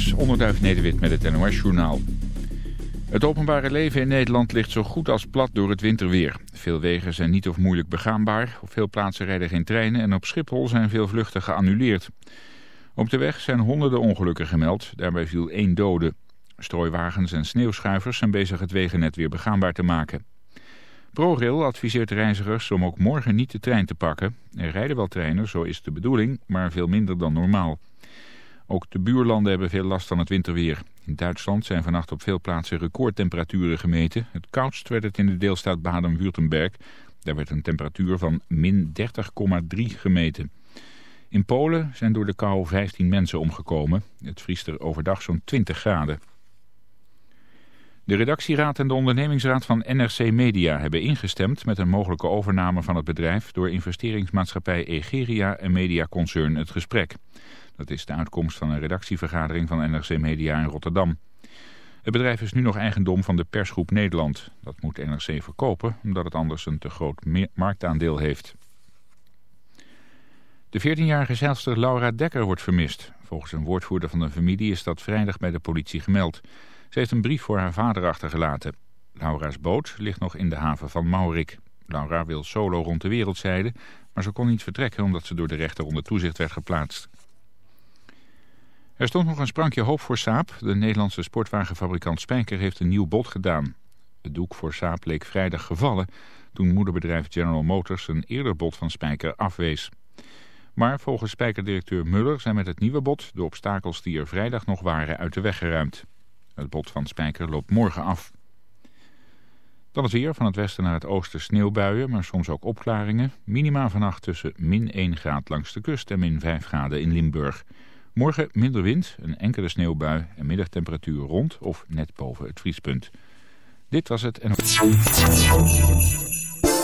is Onderduif Nederwit met het NOS-journaal. Het openbare leven in Nederland ligt zo goed als plat door het winterweer. Veel wegen zijn niet of moeilijk begaanbaar. Op veel plaatsen rijden geen treinen en op Schiphol zijn veel vluchten geannuleerd. Op de weg zijn honderden ongelukken gemeld. Daarbij viel één dode. Strooiwagens en sneeuwschuivers zijn bezig het wegennet weer begaanbaar te maken. ProRail adviseert reizigers om ook morgen niet de trein te pakken. Er rijden wel treinen, zo is de bedoeling, maar veel minder dan normaal. Ook de buurlanden hebben veel last van het winterweer. In Duitsland zijn vannacht op veel plaatsen recordtemperaturen gemeten. Het koudst werd het in de deelstaat Baden-Württemberg. Daar werd een temperatuur van min 30,3 gemeten. In Polen zijn door de kou 15 mensen omgekomen. Het vriest er overdag zo'n 20 graden. De redactieraad en de ondernemingsraad van NRC Media hebben ingestemd met een mogelijke overname van het bedrijf door investeringsmaatschappij Egeria en mediaconcern Het Gesprek. Dat is de uitkomst van een redactievergadering van NRC Media in Rotterdam. Het bedrijf is nu nog eigendom van de persgroep Nederland. Dat moet NRC verkopen omdat het anders een te groot marktaandeel heeft. De 14-jarige zeilster Laura Dekker wordt vermist. Volgens een woordvoerder van de familie is dat vrijdag bij de politie gemeld. Ze heeft een brief voor haar vader achtergelaten. Laura's boot ligt nog in de haven van Maurik. Laura wil solo rond de wereld zeilen, maar ze kon niet vertrekken omdat ze door de rechter onder toezicht werd geplaatst. Er stond nog een sprankje hoop voor Saab. De Nederlandse sportwagenfabrikant Spijker heeft een nieuw bod gedaan. Het doek voor Saab leek vrijdag gevallen toen moederbedrijf General Motors een eerder bod van Spijker afwees. Maar volgens Spijkerdirecteur Muller zijn met het nieuwe bod de obstakels die er vrijdag nog waren uit de weg geruimd. Het bod van Spijker loopt morgen af. Dan het weer, van het westen naar het oosten sneeuwbuien, maar soms ook opklaringen. Minima vannacht tussen min 1 graad langs de kust en min 5 graden in Limburg. Morgen minder wind, een enkele sneeuwbui en middagtemperatuur rond of net boven het vriespunt. Dit was het en...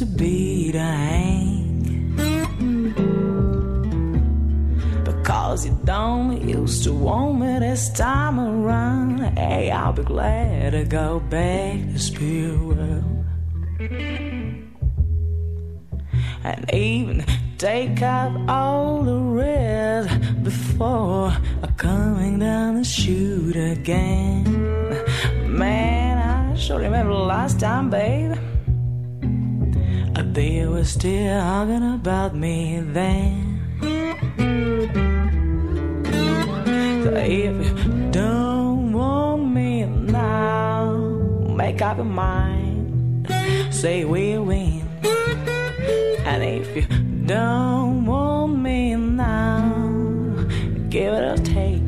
To be the hang? Because you don't used to want me this time around. Hey, I'll be glad to go back to spirit world. And even take out all the rest before coming down the chute again. Man, I sure remember last time, babe. They were still talking about me then. So if you don't want me now, make up your mind. Say we'll win. And if you don't want me now, give it a take.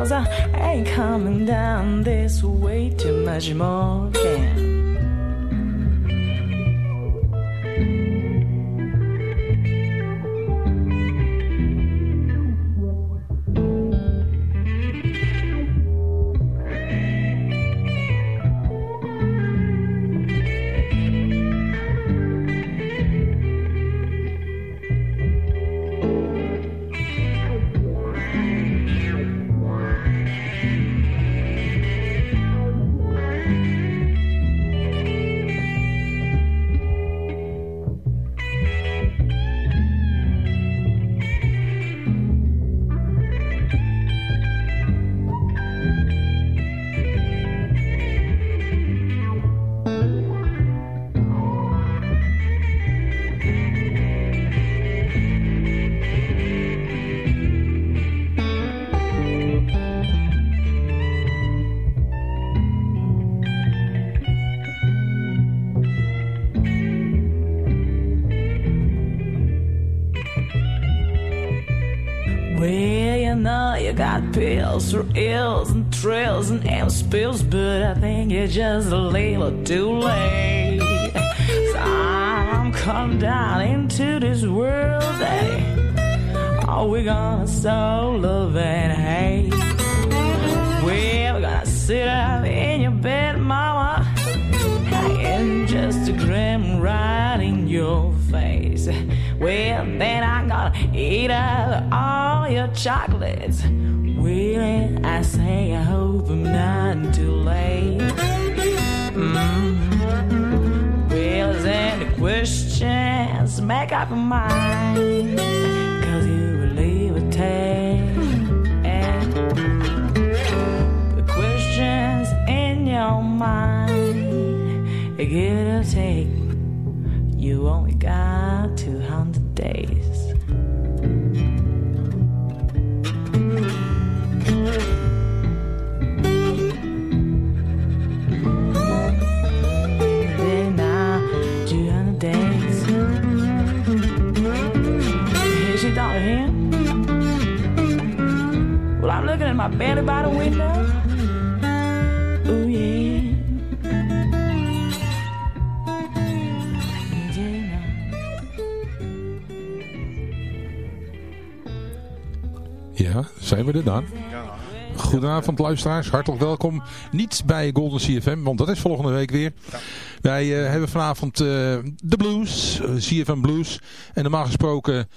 Cause I ain't coming down this way too much more again. Know you got pills for ills and thrills and amp spills, but I think you're just a little too late. So I'm come down into this world, that oh, we're gonna sow love and hate. We're gonna sit up in your bed, mama, and just a grim right in your face. Well, then I'm gonna eat up all your chocolates. Really, I say I hope I'm not too late. Mm. Well, is any questions? Make up your mind. Cause you will leave a. And the questions in your mind, give it or take. You only my belly by the window. Ooh, yeah. Yeah, Ja, zijn we er dan? Goedenavond luisteraars, hartelijk welkom. Niet bij Golden CFM, want dat is volgende week weer. Wij eh, hebben vanavond eh, de blues, eh, CFM Blues. En normaal gesproken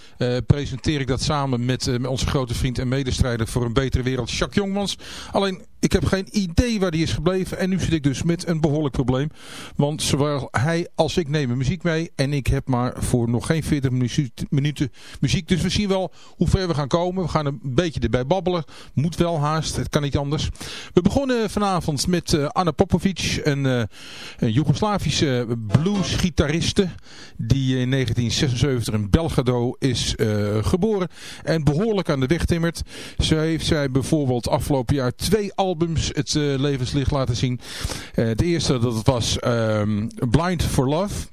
presenteer ik dat samen met, onze grote vriend en medestrijder voor een betere wereld, Jacques Jongmans. Alleen, ik heb geen idee waar die is gebleven. En nu zit ik dus met een behoorlijk probleem. Want zowel hij als ik nemen muziek mee. En ik heb maar voor nog geen 40 minuut- minuten muziek. Dus we zien wel hoe ver we gaan komen. We gaan een beetje erbij babbelen. Moet wel haast. Het kan niet anders. We begonnen vanavond met Anna Popovic. Eh, een Joegoslavische bluesgitariste. Die in 1976 in Belgrado is eh, geboren. En behoorlijk aan de weg timmert. Zo heeft zij bijvoorbeeld afgelopen jaar twee albums het eh, levenslicht laten zien. Eh, het eerste dat was ehm, Blind for Love.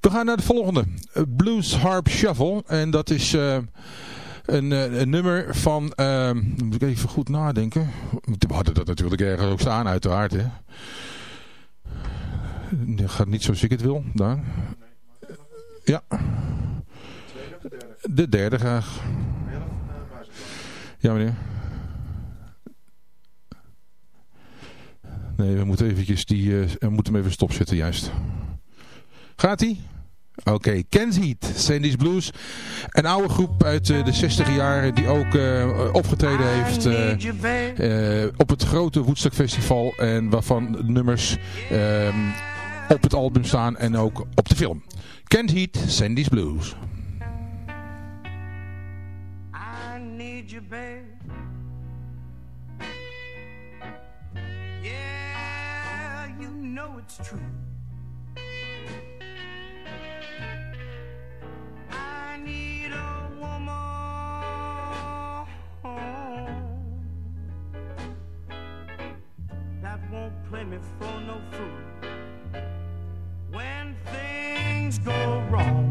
We gaan naar de volgende. Blues Harp Shuffle. En dat is uh, een, een, nummer van... Uh, moet ik even goed nadenken. We hadden dat natuurlijk ergens ook staan uiteraard. Hè. Dat gaat niet zoals ik het wil. Daar. Ja. De derde graag. Ja meneer. Nee, we moeten eventjes die, uh, we moeten hem even stopzetten juist. Gaat ie? Oké, okay. Ken's Heat, Sandy's Blues. Een oude groep uit uh, de 60 jaren die ook uh, opgetreden heeft uh, op het grote Woodstock Festival. En waarvan nummers ehm, op het album staan en ook op de film. Ken's Heat, Sandy's Blues. I need you, babe. Yeah, you know it's true. For no fool when things go wrong.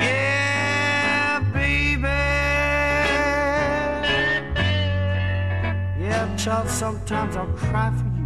Yeah, baby. Yeah, child, sometimes I'll cry for you.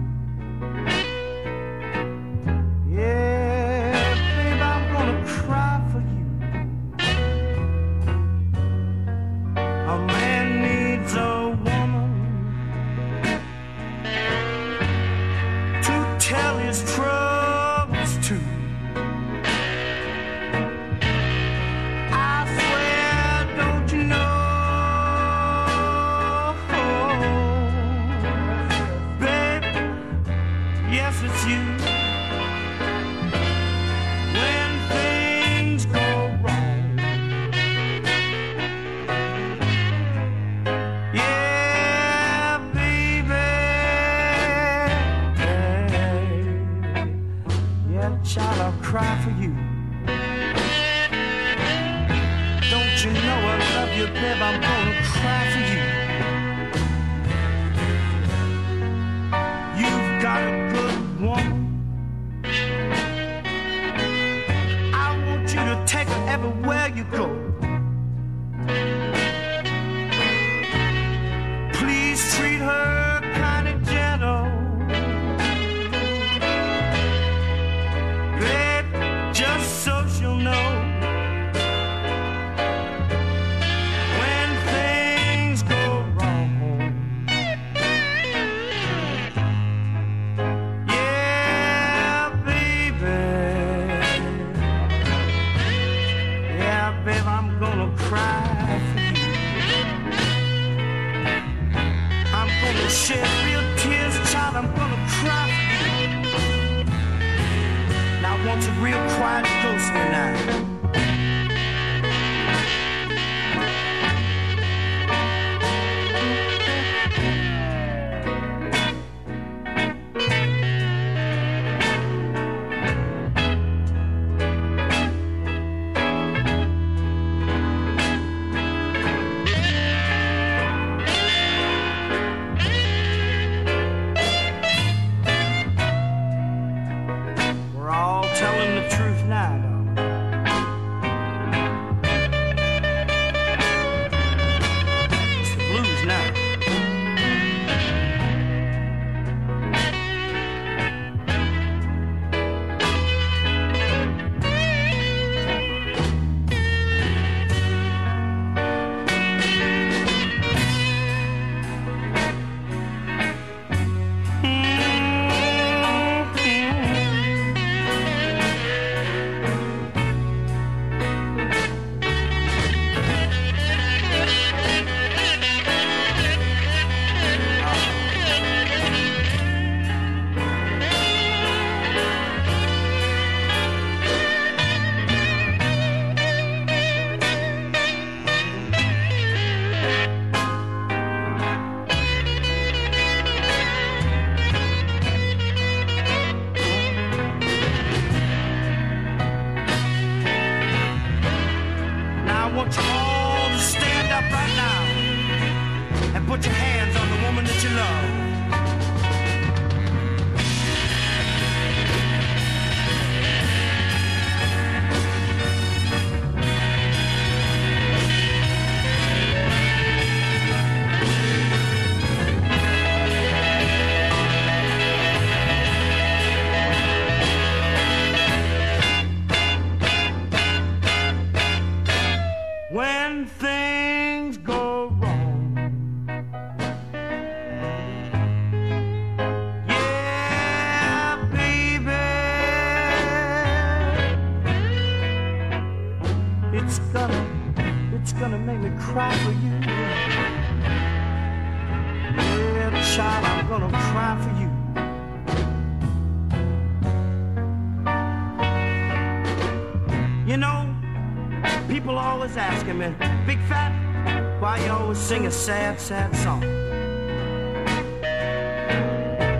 Sad, song?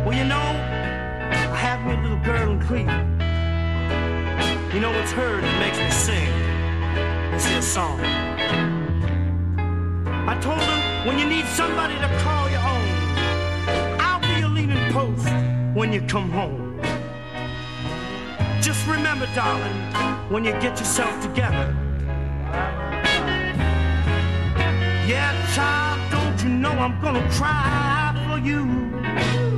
Well, you know, I have me a little girl in Cleveland. You know, it's her that makes me sing this here song. I told her, when you need somebody to call your own, I'll be your leaning post when you come home. Just remember, darling, when you get yourself together. I'm gonna cry for you?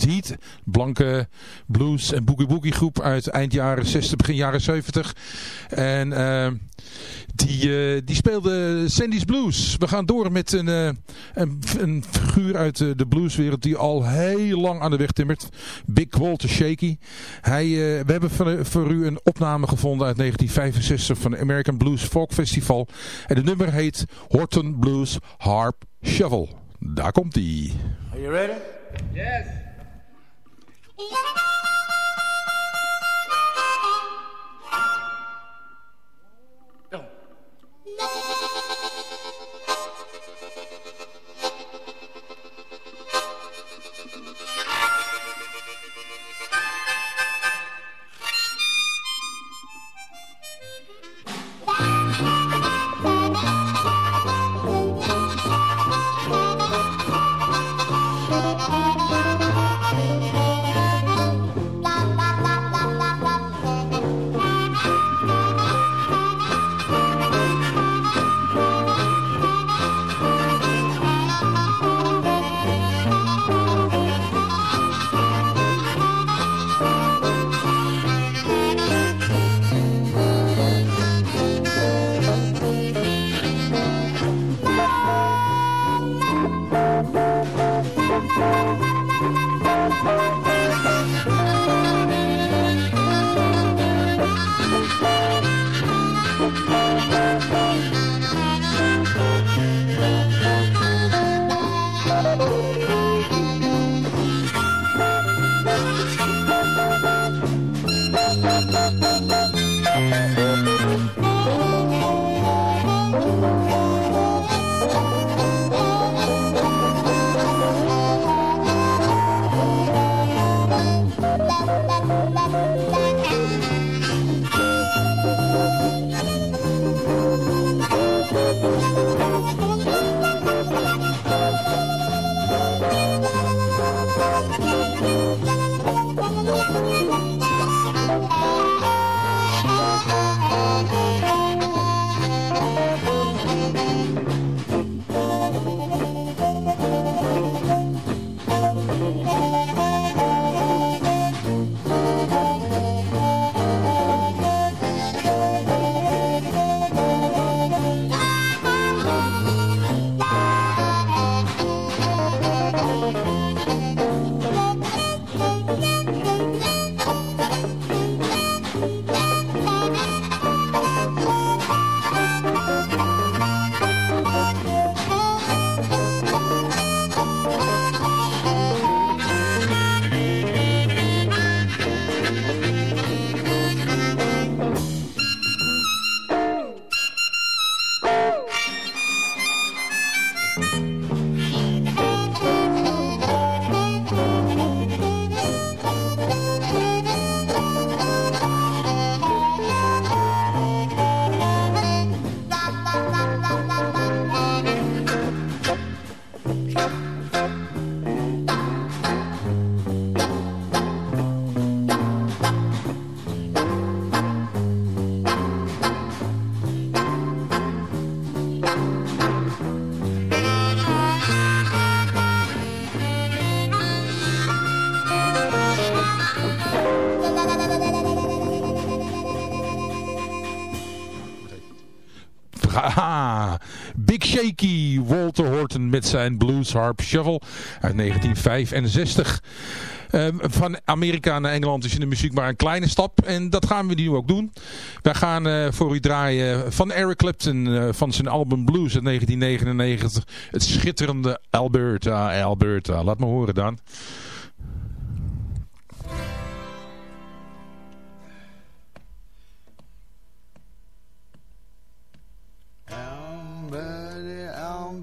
Heat, blanke blues en boogie boogie groep uit eind jaren 60, begin jaren 70. En eh, die, eh, die speelde Sandy's Blues. We gaan door met een, eh, een, een figuur uit de blueswereld die al heel lang aan de weg timmert. Big Walter Shaky. Hij, eh, we hebben voor, voor u een opname gevonden uit 1965 van het American Blues Folk Festival. En de nummer heet Horton Blues Harp Shovel. Daar komt hij. Are you ready? Haha. Yeah. Shaky, Walter Horton met zijn Blues Harp Shuffle uit 1965. Ehm, van Amerika naar Engeland is in de muziek maar een kleine stap. En dat gaan we nu ook doen. Wij gaan eh, voor u draaien van Eric Clapton uh, van zijn album Blues uit 1999. Het schitterende Alberta, Alberta. Laat me horen dan.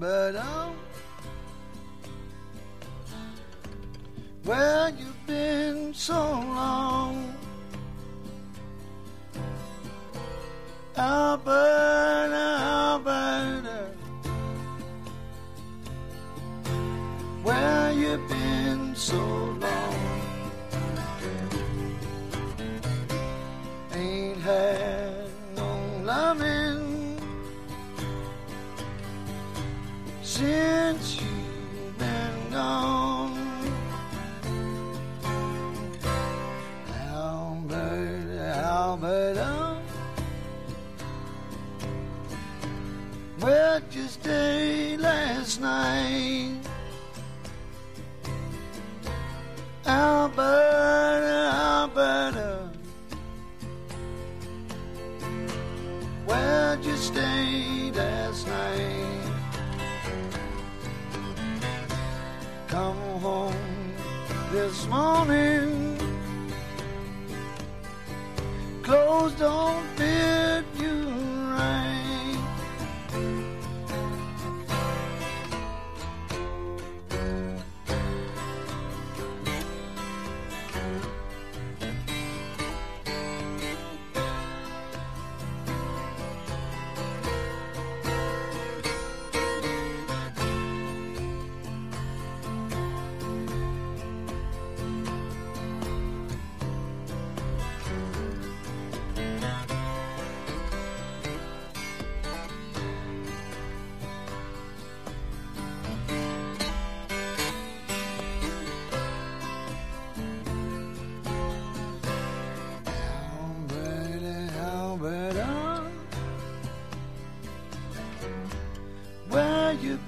Alberta, where you been so long? Alberta,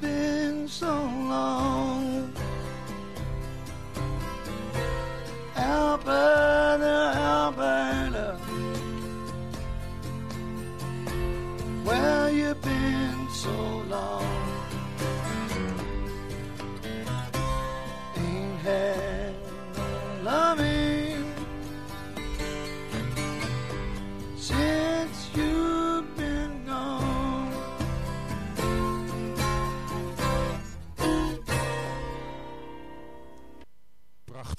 been so long?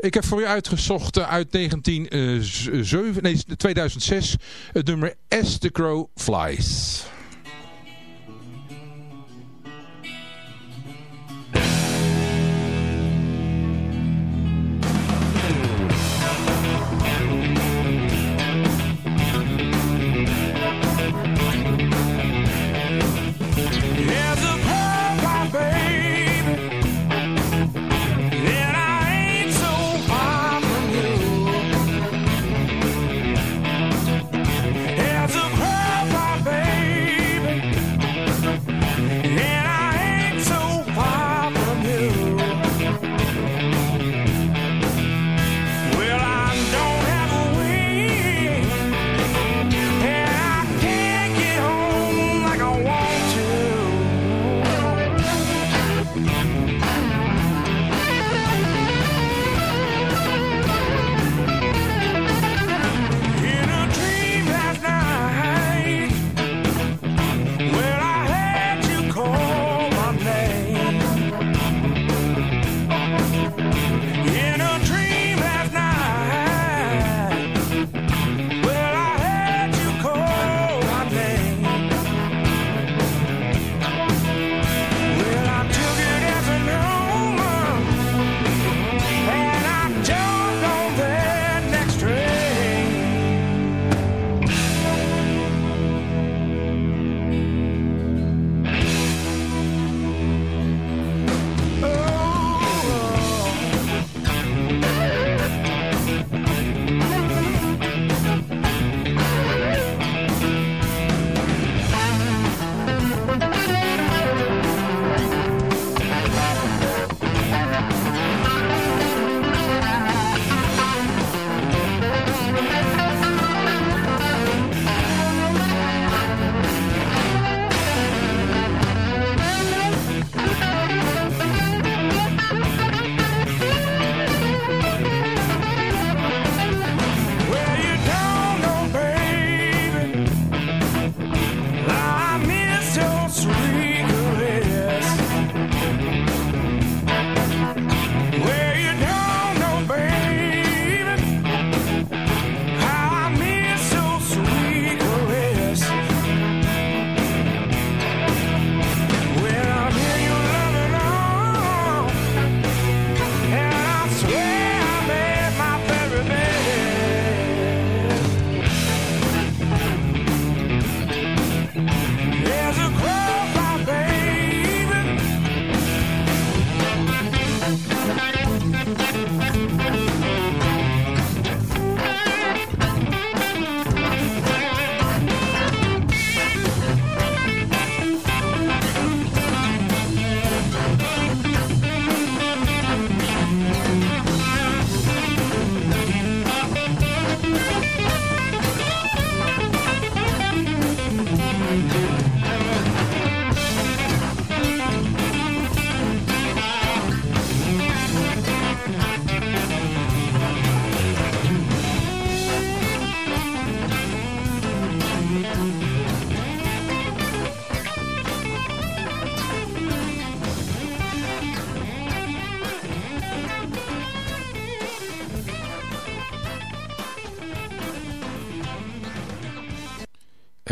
Ik heb voor u uitgezocht eh, uit 1907, nee, 2006 het nummer As the Crow Flies.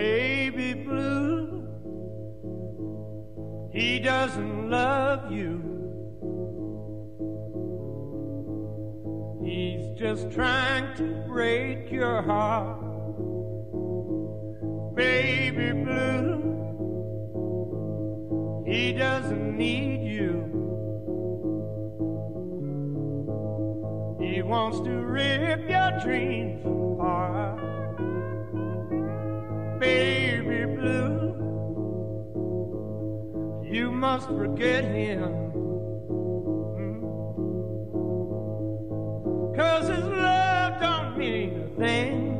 Baby blue. He doesn't love you. He's just trying to break your heart. Baby blue. He doesn't need you. He wants to rip your dreams apart baby blue. You must forget him. Mm. Cause his love don't mean a thing.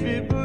Baby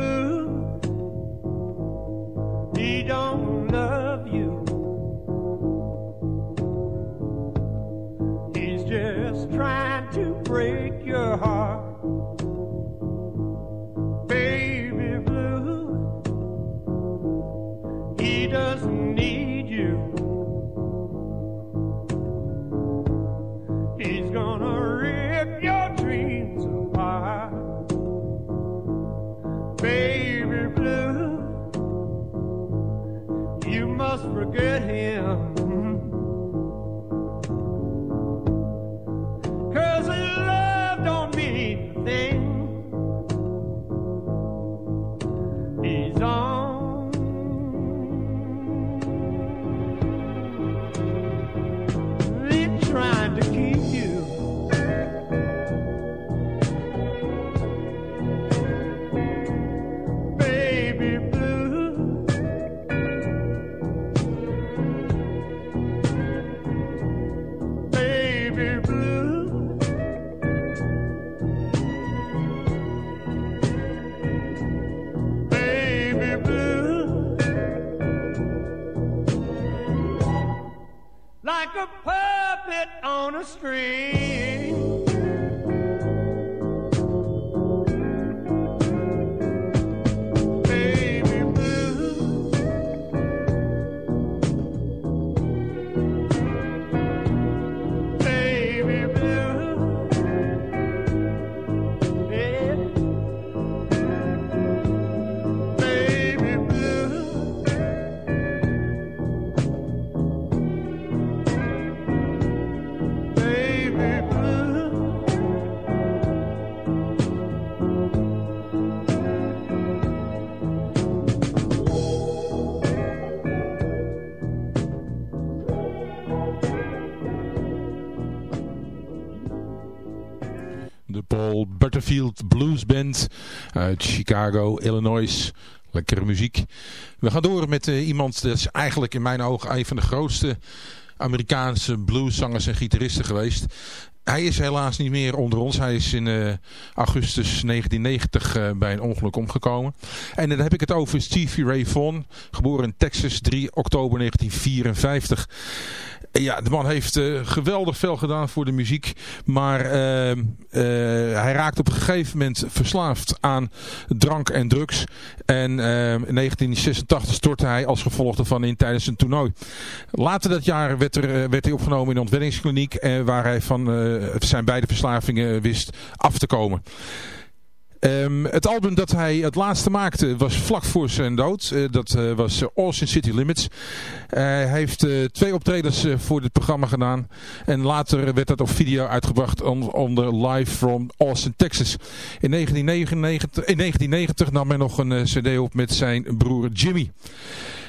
Butterfield Blues Band uit Chicago, Illinois. Lekkere muziek. We gaan door met uh, iemand, dat is eigenlijk in mijn ogen een van de grootste Amerikaanse blueszangers en gitaristen geweest. Hij is helaas niet meer onder ons. Hij is in uh, augustus 1990 uh, bij een ongeluk omgekomen. En dan heb ik het over Stevie Ray Vaughan. Geboren in Texas 3 oktober 1954. Ja, de man heeft uh, geweldig veel gedaan voor de muziek. Maar uh, uh, hij raakt op een gegeven moment verslaafd aan drank en drugs. En in 1986 stortte hij als gevolg daarvan in tijdens een toernooi. Later dat jaar werd, er, werd hij opgenomen in de ontwenningskliniek. waar hij van zijn beide verslavingen wist af te komen. Um, het album dat hij het laatste maakte was vlak voor zijn dood. Uh, dat uh, was uh, Austin City Limits. hij heeft twee optredens voor dit programma gedaan. En later werd dat op video uitgebracht onder Live from Austin, Texas. In 1999, in 1990 nam hij nog een cd op met zijn broer Jimmy.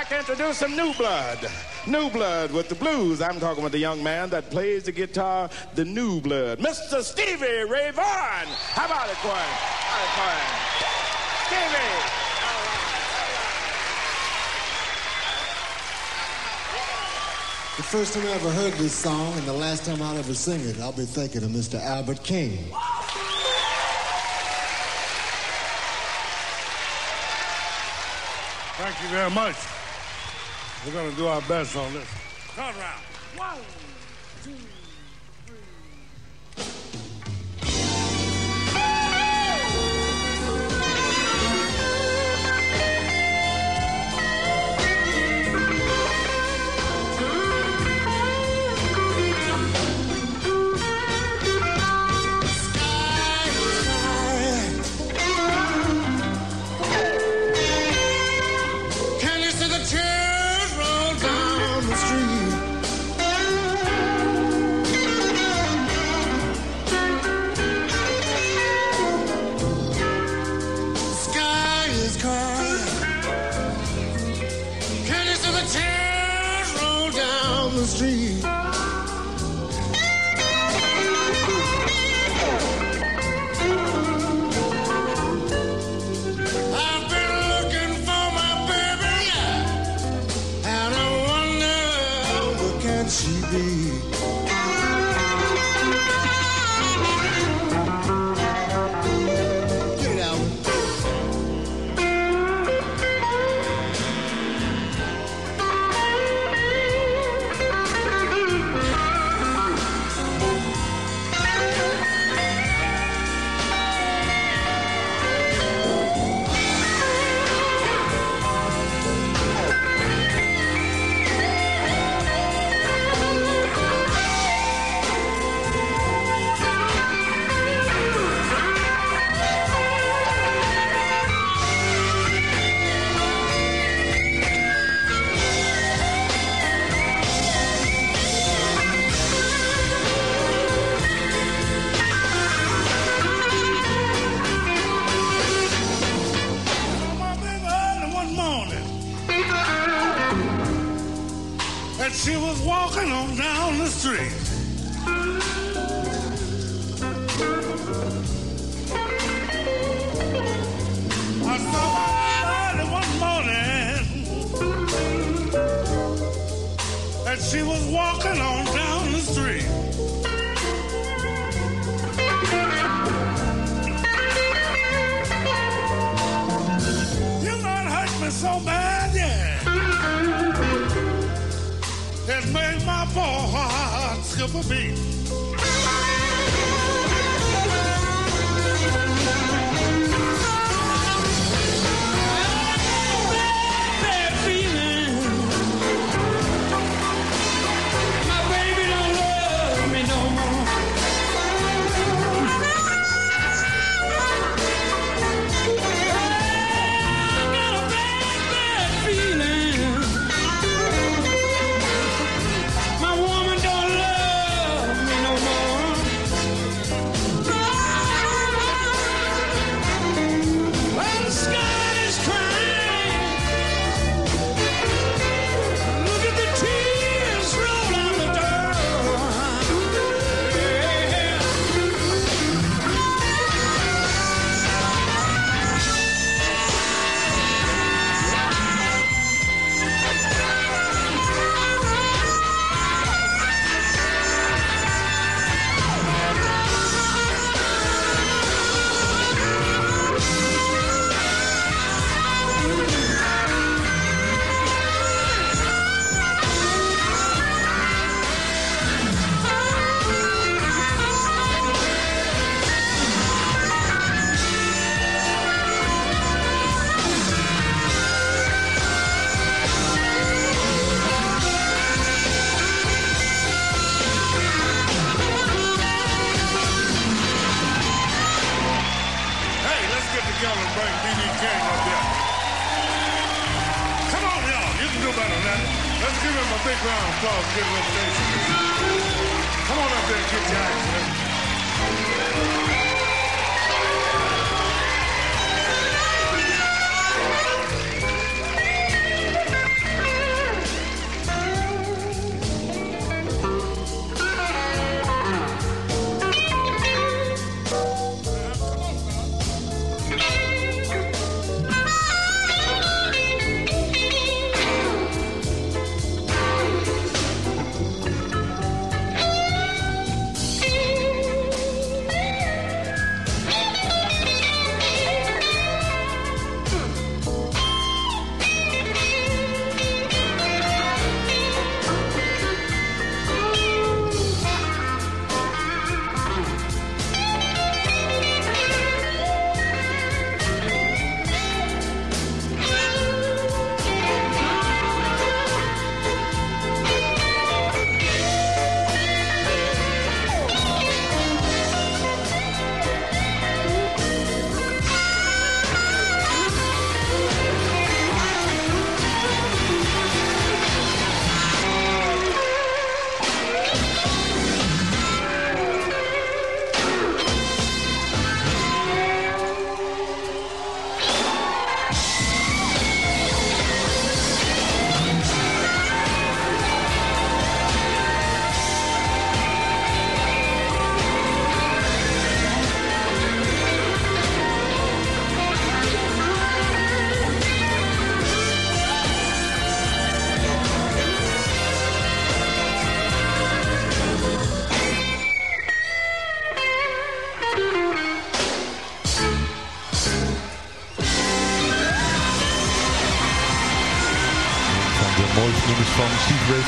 Like to introduce some new blood. New blood with the blues. I'm talking with the young man that plays the guitar, the new blood. Mr. Stevie Ray Vaughan. How about it, Coin? How about it, Stevie. The first time I ever heard this song and the last time I'll ever sing it, I'll be thinking of Mr. Albert King. Thank you very much. We're going to do our best on this. Around. One,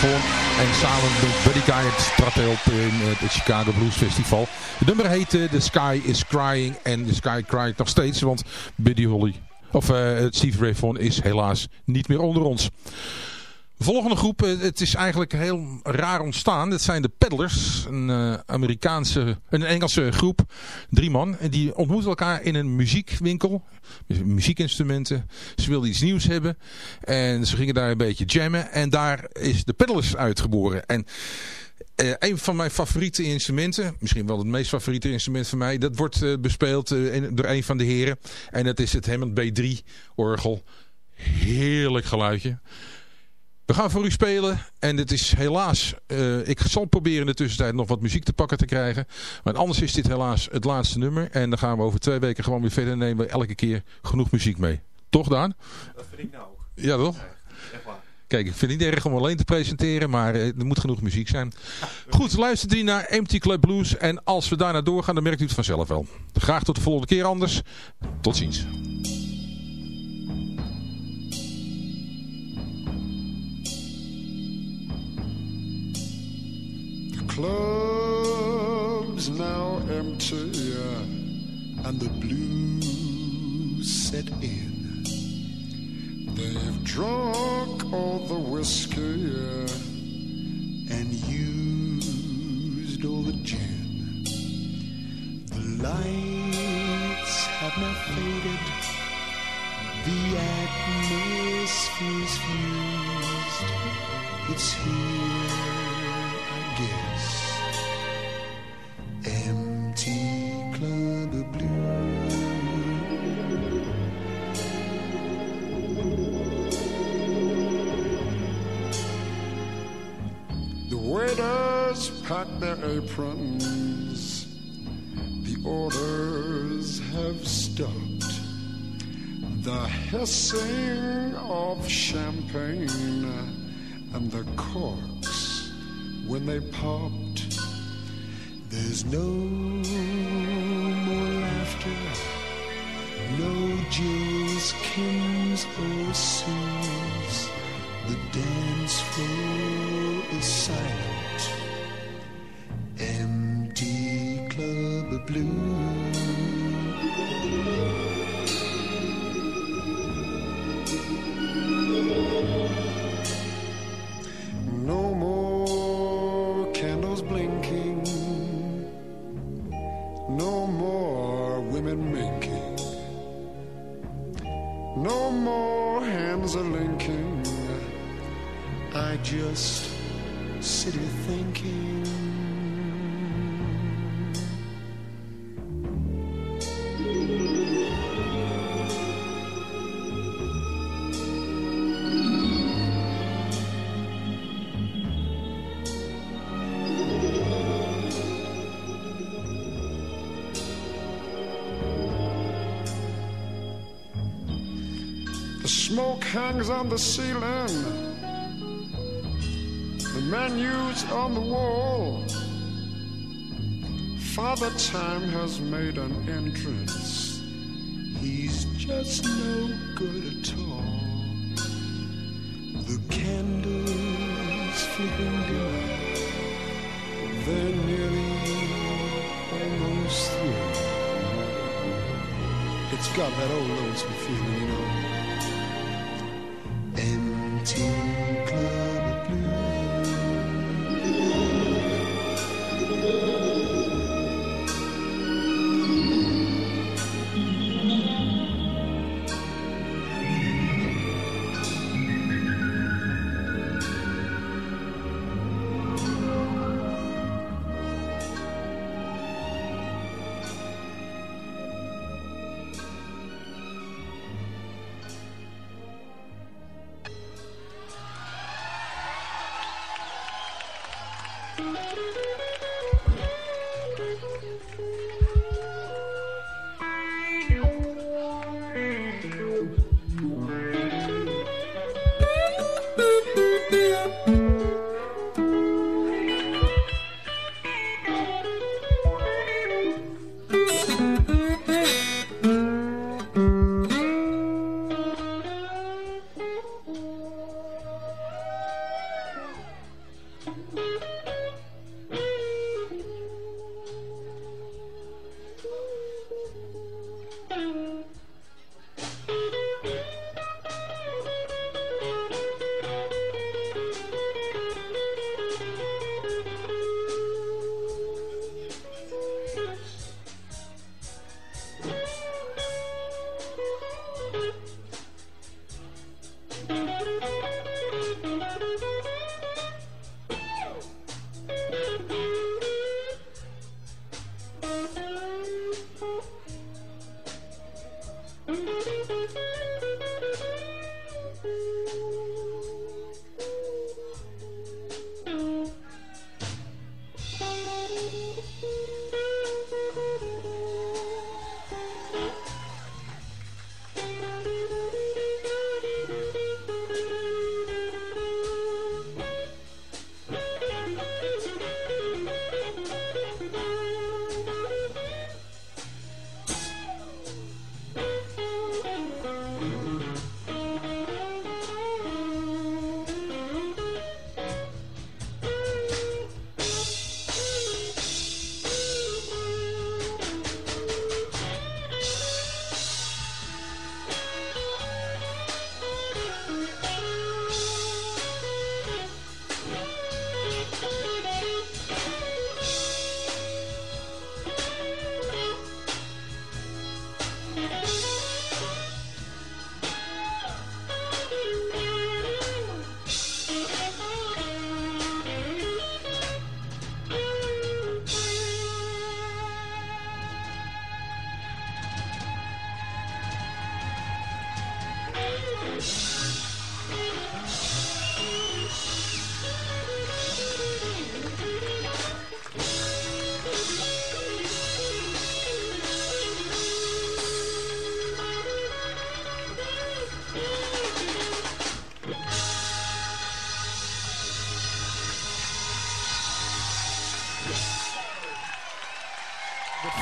En samen met Buddy Guy het op in het Chicago Blues Festival. Het nummer heette The Sky is Crying. En The Sky crying nog steeds, want Buddy Holly, of Steve Ray Vaughan is helaas niet meer onder ons. Volgende groep, eh, het is eigenlijk heel raar ontstaan. Dat zijn de Peddlers, een uh, Amerikaanse, een Engelse groep, drie man. En die ontmoeten elkaar in een muziekwinkel, muziekinstrumenten. Ze wilden iets nieuws hebben en ze gingen daar een beetje jammen. En daar is de Peddlers uitgeboren. En uh, een van mijn favoriete instrumenten, misschien wel het meest favoriete instrument van mij, dat wordt bespeeld door een van de heren. En dat is het Hammond B3 orgel. Heerlijk geluidje. We gaan voor u spelen en het is helaas, uh, ik zal proberen in de tussentijd nog wat muziek te pakken te krijgen. Maar anders is dit helaas het laatste nummer en dan gaan we over twee weken gewoon weer verder en nemen we elke keer genoeg muziek mee. Toch Daan? Dat vind ik nou ook. Ja toch? Ja, Kijk, ik vind het niet erg om alleen te presenteren, maar uh, er moet genoeg muziek zijn. Goed, luistert u naar Empty Club Blues en als we daarna doorgaan dan merkt u het vanzelf wel. Graag tot de volgende keer anders. Tot ziens. Club's now empty and the blues set in. They've drunk all the whiskey and used all the gin. The lights have now faded, the atmosphere's fused. It's here pack their aprons. The orders have stopped. The hissing of champagne and the corks when they popped. There's no more laughter, no Jill's, Kim's, or Sue's. The dance floor is silent, blue. On the ceiling. The menus on the wall. Father Time has made an entrance. He's just no good at all. The candles flickering dim. They're nearly almost through. It's got that old lonesome feeling, you know.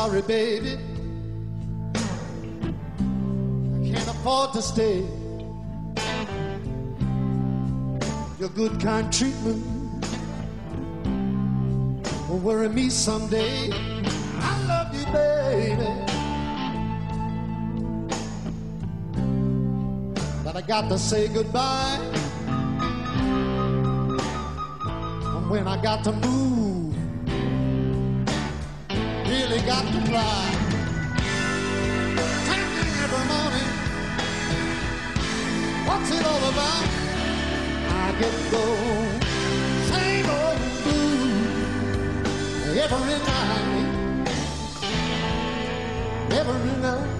Sorry, baby. I can't afford to stay. Your good, kind treatment will worry me someday. I love you, baby. But I got to say goodbye. And when I got to move, got to fly. Taking every morning. What's it all about? I get the same old blues every night. Every night.